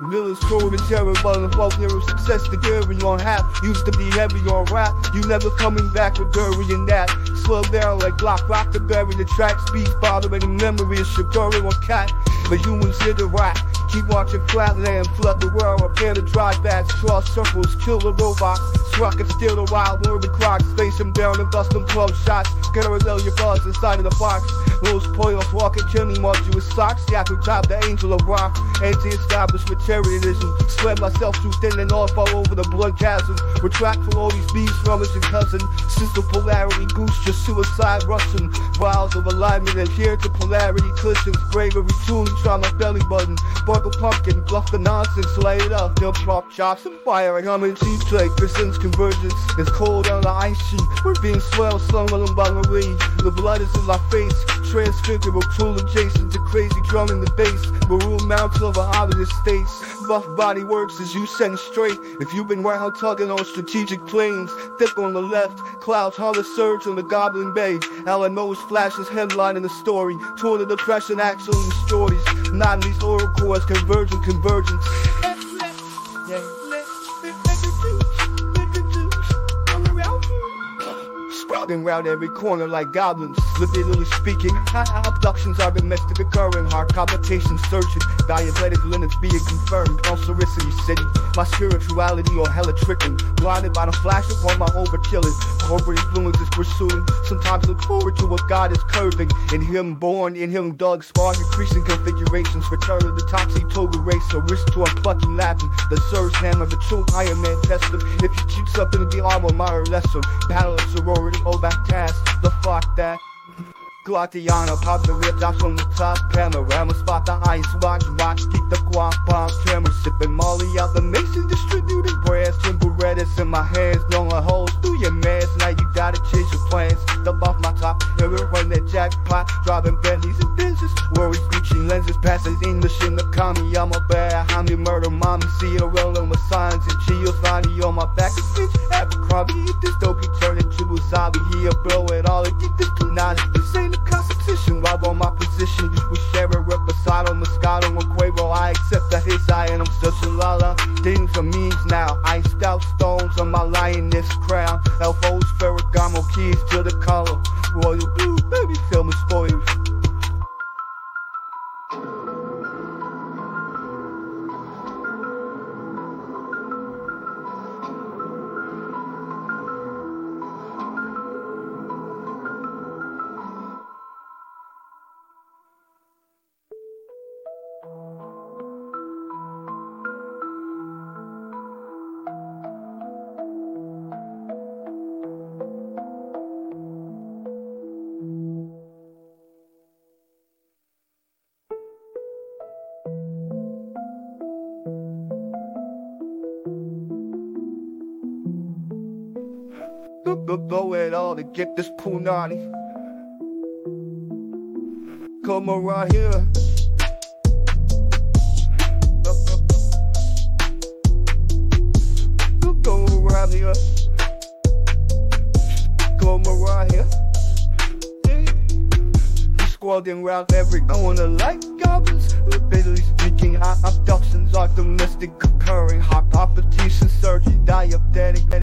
Villains cold and terror, the fault success the carry on half. Used to be heavy on rap, you never coming back with dirty and that. Slow down like block, rock to bury the track, speed bothering the memory of Shigori on cat. But humans hit the rock. Keep watching flatland, flood the world, repair the drive bats, cross circles, kill the robots. Struck and steal the wild urban clocks, face him down and bust them 12 shots. Get a your buzz inside of the box. Those spoils walking, chimney marks you with socks. Yeah, I could top the angel of rock. Anti-establishment materialism. Spread myself too thin and off all over the blood chasm. Retract from all these bees, brothers and cousin. Sister polarity, goose, just suicide Russian. Vials of alignment adhere to polarity, cushions. Bravery, truly try my belly button. A pumpkin, bluff the nonsense, lay it up. They'll drop chops and fire. I am in cheap plate, presents convergence. is cold on the ice sheet. We're being swelled, slung on by Marie. The blood is in my face. Transfigurable, tool adjacent to crazy drum in the bass. Maroon mounts over obvious states. Rough body works as you send straight. If you've been round tugging on strategic planes, thick on the left, clouds holler surge on the Goblin Bay. Alan Moe's flashes headline in the story. Tour of depression, actual stories. Not these oral cores, convergent convergence. Sprouting round every corner like goblins. Literally speaking, abductions are domestic occurring, heart palpitations searching, diabetic linens being confirmed. Ulcericity city, my spirituality or hella tricking, blinded by the flash upon my overkilling. Corporate influence is pursuing. Sometimes look forward to what God is curving. In Him born, in Him dug, spawn increasing configurations. Return of the toxic toga race, a risk to unplucking Latin. The surge hammer, the true Iron Man tested. If you cheat something, the armor, my lesson. Battle of sorority back task, the fuck that. Gladiana, pop the rip drops from the top. Panorama, spot the ice, watch, watch, keep the guap bomb tremor, sipping. Molly out the mason, distributing brass, temperatures in my hands, blowing holes through your mask, now you gotta change your plans, step off my top, here we run that jackpot, driving Bentleys and Benzes, worries, reaching lenses, passing English in the commie, I'm a bad homie, murder mommy, see it rolling with signs and Giovanni on my back, it's Abercrombie, if this dopey turn into a zombie, he'll blow it all, and get this to 90 percent competition while on my position. We share a reposado, Moscato, and Quavo. I accept that his eye and I'm such a lala. Things are means now. Iced out stones on my lioness crown. Elfos, Ferragamo keys to the color. Royal blue, baby, feel me Blow it all to get this punani. Come around here. Go around here. Come around here. Squadding around every wanna like goblins. Literally speaking, high abductions are domestic occurring. Heart palpitations, surgery, diabetic.